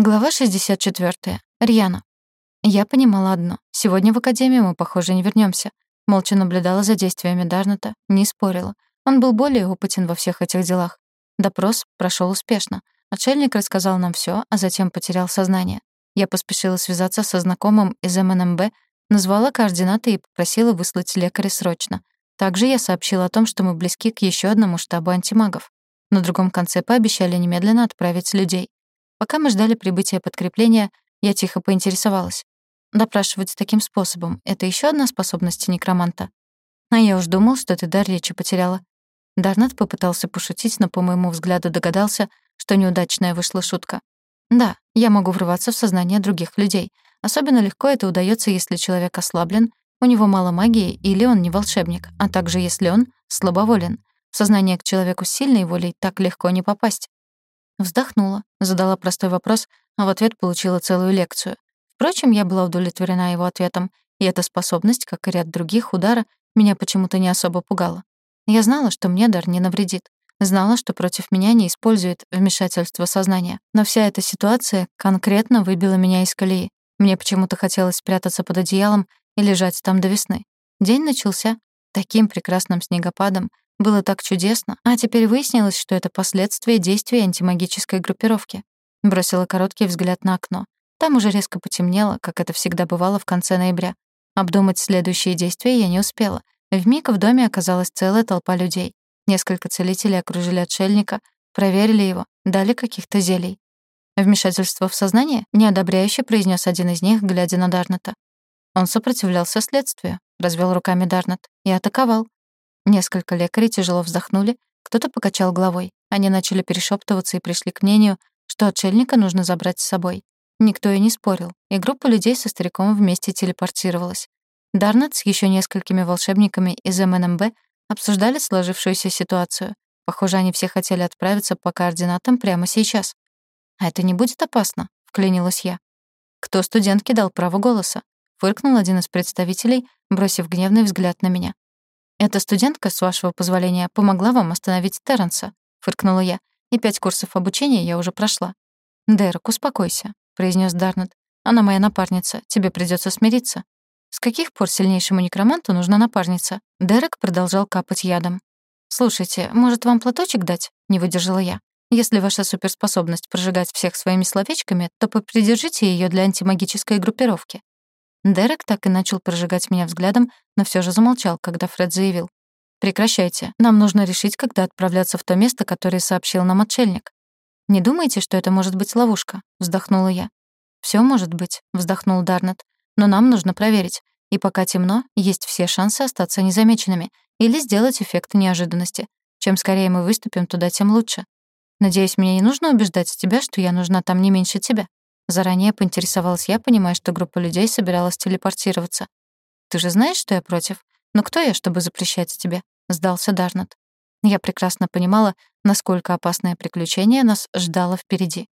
Глава 64. Рьяна. Я понимала одно. Сегодня в академию мы, похоже, не вернёмся. Молча наблюдала за действиями Дарната, не спорила. Он был более опытен во всех этих делах. Допрос прошёл успешно. Отшельник рассказал нам всё, а затем потерял сознание. Я поспешила связаться со знакомым из МНМБ, назвала координаты и попросила выслать лекаря срочно. Также я сообщила о том, что мы близки к ещё одному штабу антимагов. На другом конце пообещали немедленно отправить людей. Пока мы ждали прибытия подкрепления, я тихо поинтересовалась. Допрашивать таким способом — это еще одна способность некроманта? А я уж думал, что ты дар речи потеряла. Дарнет попытался пошутить, но, по моему взгляду, догадался, что неудачная вышла шутка. Да, я могу врываться в сознание других людей. Особенно легко это удается, если человек ослаблен, у него мало магии или он не волшебник, а также если он слабоволен. В сознание к человеку с сильной волей так легко не попасть. Вздохнула, задала простой вопрос, а в ответ получила целую лекцию. Впрочем, я была удовлетворена его ответом, и эта способность, как и ряд других удара, меня почему-то не особо пугала. Я знала, что мне дар не навредит. Знала, что против меня не использует вмешательство сознания. Но вся эта ситуация конкретно выбила меня из колеи. Мне почему-то хотелось спрятаться под одеялом и лежать там до весны. День начался таким прекрасным снегопадом, было так чудесно, а теперь выяснилось, что это последствия действий антимагической группировки. Бросила короткий взгляд на окно. Там уже резко потемнело, как это всегда бывало в конце ноября. Обдумать следующие действия я не успела. Вмиг в доме оказалась целая толпа людей. Несколько целителей окружили отшельника, проверили его, дали каких-то зелий. «Вмешательство в сознание?» — неодобряюще произнес один из них, глядя на Дарната. Он сопротивлялся следствию, развел руками Дарнат, и атаковал. Несколько лекарей тяжело вздохнули, кто-то покачал головой. Они начали перешептываться и пришли к мнению, что отшельника нужно забрать с собой. Никто и не спорил, и группа людей со стариком вместе телепортировалась. Дарнет с еще несколькими волшебниками из МНМБ обсуждали сложившуюся ситуацию. Похоже, они все хотели отправиться по координатам прямо сейчас. «А это не будет опасно?» — вклинилась я. «Кто студентке дал право голоса?» — фыркнул один из представителей, бросив гневный взгляд на меня. «Эта студентка, с вашего позволения, помогла вам остановить Терренса», — фыркнула я. «И пять курсов обучения я уже прошла». «Дерек, успокойся», — произнес Дарнет. «Она моя напарница, тебе придется смириться». «С каких пор сильнейшему некроманту нужна напарница?» Дерек продолжал капать ядом. «Слушайте, может, вам платочек дать?» — не выдержала я. «Если ваша суперспособность прожигать всех своими словечками, то попридержите ее для антимагической группировки. Дерек так и начал прожигать меня взглядом, но все же замолчал, когда Фред заявил. «Прекращайте. Нам нужно решить, когда отправляться в то место, которое сообщил нам отшельник». «Не думайте, что это может быть ловушка?» — вздохнула я. Все может быть», — вздохнул Дарнет. «Но нам нужно проверить. И пока темно, есть все шансы остаться незамеченными или сделать эффект неожиданности. Чем скорее мы выступим туда, тем лучше. Надеюсь, мне не нужно убеждать тебя, что я нужна там не меньше тебя». Заранее поинтересовалась я, понимая, что группа людей собиралась телепортироваться. «Ты же знаешь, что я против? Но кто я, чтобы запрещать тебе?» — сдался Дарнет. Я прекрасно понимала, насколько опасное приключение нас ждало впереди.